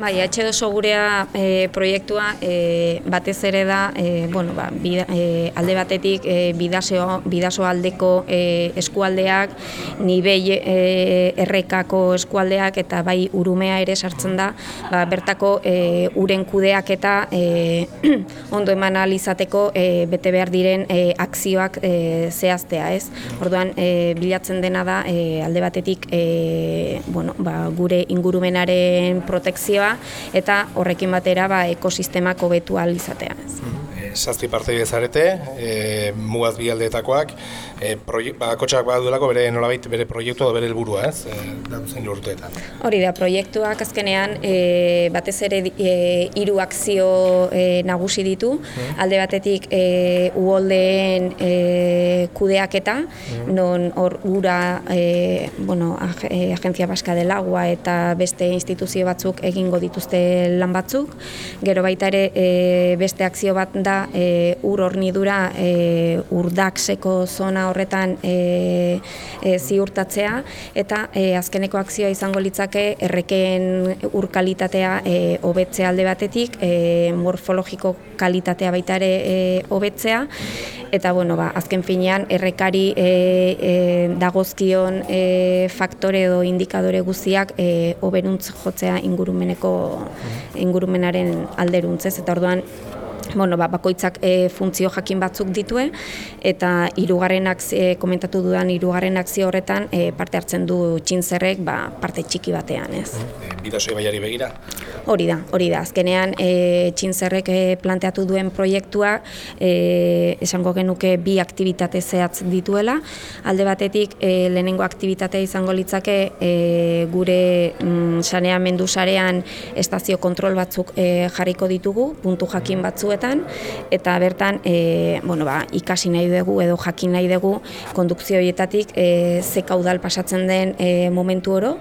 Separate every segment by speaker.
Speaker 1: Bai, H2O gurea e, proiektua e, batez ere da, e, bueno, ba, bida, e, alde batetik e, bidaso, bidaso aldeko e, eskualdeak, nibei e, errekako eskualdeak eta bai urumea ere sartzen da, ba, bertako e, uren kudeak eta e, ondo eman alizateko e, bete behar diren e, akzioak e, zehaztea, ez? Orduan, e, bilatzen dena da, e, alde batetik e, bueno, ba, gure ingurumenaren protekzioa eta horrekin batera ba, ekosistemak hobetu ahal izatea. Ez.
Speaker 2: E, Zazti parte zarete, e, mugaz bi aldeetakoak, e, ba, kotxak baduelako bere nolabait bere proiektua edo bere helburua, ez? E, zen urteetan.
Speaker 1: Hori da, proiektuak azkenean e, batez ere e, hiru akzio e, nagusi ditu, mm. alde batetik e, uholdeen e, kudeaketa, mm. non hor ura e, bueno, e, Agencia Baska del Agua eta beste instituzio batzuk egingo dituzte lan batzuk. Gero baita ere e, beste akzio bat da e, ur hornidura e, urdakseko zona horretan e, e, ziurtatzea. Eta e, azkeneko akzioa izango litzake erreken ur kalitatea e, hobetzea alde batetik, e, morfologiko kalitatea baita ere e, hobetzea. Eta bueno, ba, azken finean errekari e, e, dagozkion e, faktore edo indikadore guztiak e, oberuntz jotzea ingurumeneko ingurumenaren alderuntzez eta orduan bueno, ba, bakoitzak e, funtzio jakin batzuk ditue eta hirugarrenak e, komentatu dudan hirugarren akzio horretan e, parte hartzen du txintzerrek ba, parte txiki batean, ez.
Speaker 2: Bidasoi baiari begira?
Speaker 1: Hori da, hori da. Azkenean e, txintzerrek e, planteatu duen proiektua e, esango genuke bi aktivitate zehatz dituela. Alde batetik e, lehenengo aktivitatea izango litzake e, gure mm, saneamendu sarean estazio kontrol batzuk e, jarriko ditugu, puntu jakin batzuet eta bertan e, bueno, ba, ikasi nahi dugu edo jakin nahi dugu kondukzio horietatik e, ze kaudal pasatzen den e, momentu oro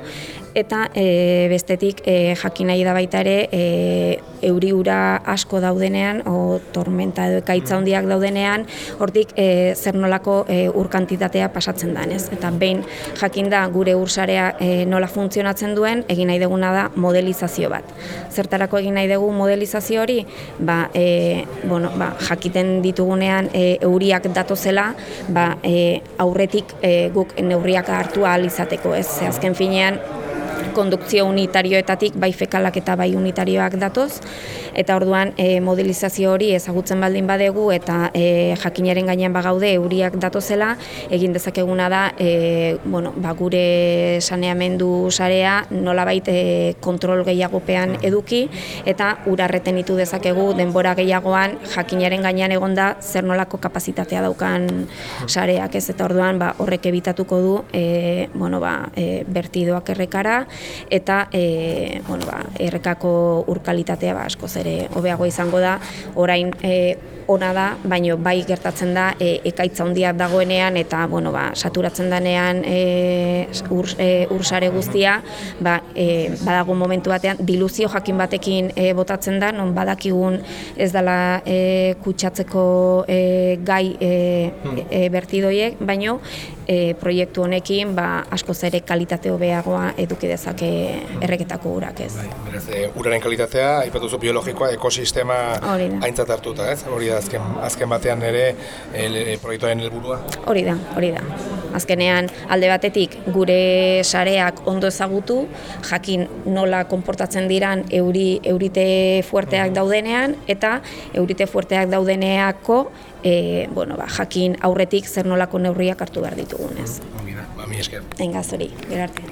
Speaker 1: eta e, bestetik e, jakin nahi da baita ere e, euriura asko daudenean o tormenta edo ekaitza handiak daudenean hortik e, zer nolako e, ur kantitatea pasatzen da, ez? Eta behin jakin da gure ursarea e, nola funtzionatzen duen, egin nahi duguna da modelizazio bat. Zertarako egin nahi dugu modelizazio hori, ba, e, bueno, ba, jakiten ditugunean e, euriak datozela, ba, e, aurretik e, guk neurriak hartu ahal izateko, ez? Azken finean kondukzio unitarioetatik bai fekalak eta bai unitarioak datoz. Eta orduan e, modelizazio hori ezagutzen baldin badegu eta e, jakinaren gainean bagaude euriak datozela. Egin dezakeguna da e, bueno, ba, gure saneamendu sarea nolabait e, kontrol gehiagopean eduki eta urarreten ditu dezakegu denbora gehiagoan jakinaren gainean egonda zer nolako kapazitatea daukan sareak ez? Eta orduan ba, horrek ebitatuko du e, bueno, ba, e, bertidoak errekara eta e, bueno, ba, errekako urkalitatea ba, askoz ere hobeago izango da, orain e, ona da, baino bai gertatzen da e, ekaitza handia dagoenean eta bueno, ba, saturatzen denean e, ur, e, ursare guztia, ba, e, badago momentu batean diluzio jakin batekin e, botatzen da, non badakigun ez dela e, kutsatzeko e, gai e, e, bertidoiek, baino e, proiektu honekin ba, asko zere kalitate hobeagoa eduki dezake erreketako urak ez. Bai,
Speaker 2: beraz, e, uraren kalitatea, aipatu zu biologikoa, ekosistema aintzat hartuta, ez? Hori da, azken, azken batean ere e, proiektuaren helburua.
Speaker 1: Hori da, hori da. Azkenean, alde batetik, gure sareak ondo ezagutu, jakin nola konportatzen diran euri, eurite fuerteak daudenean, eta eurite fuerteak daudeneako e, bueno, ba, jakin aurretik zer nolako neurriak hartu behar ditugunez.
Speaker 2: Ba, mi esker.
Speaker 1: Engaz hori, gerarte.